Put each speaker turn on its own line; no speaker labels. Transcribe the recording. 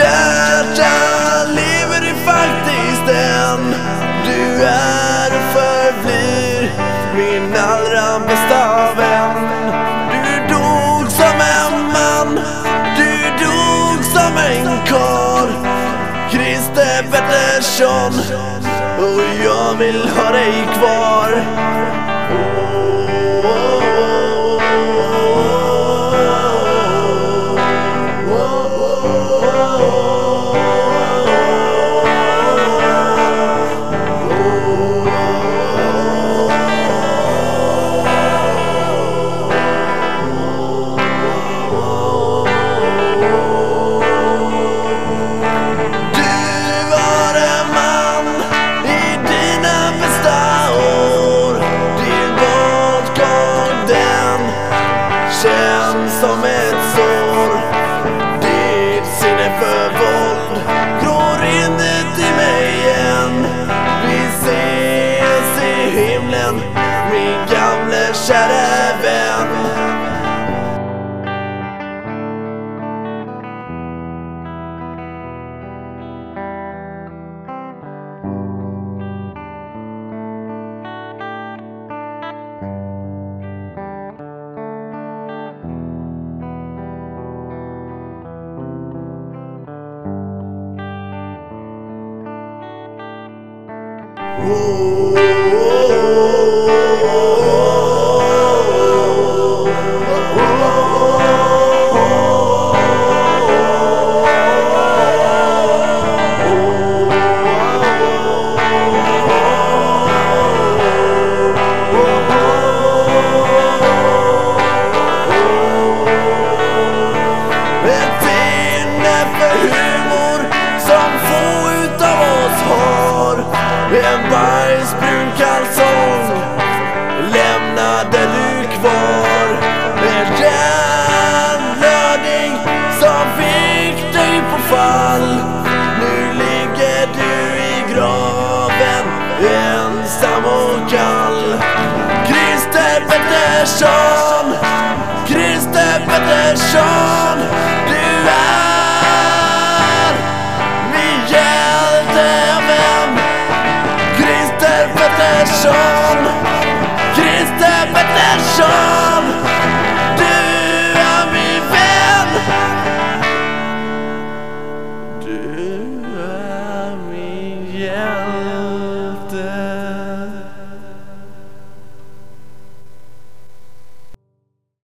Kära, lever du faktiskt än? Du är och förblir min allra bästa vän. Du dog som en man, du dog som en karl. Christer Pettersson, och jag vill ha dig kvar. Känns som ett sår. Ditt sinne för våld gror inuti mig igen. Vi ses i himlen min gamle käre Ett En bajsbrun kalsong. Lämnade du kvar En hjärnblödning som fick dig på fall. Nu ligger du i graven ensam och kall. Christer Pettersson Christer Pettersson. song.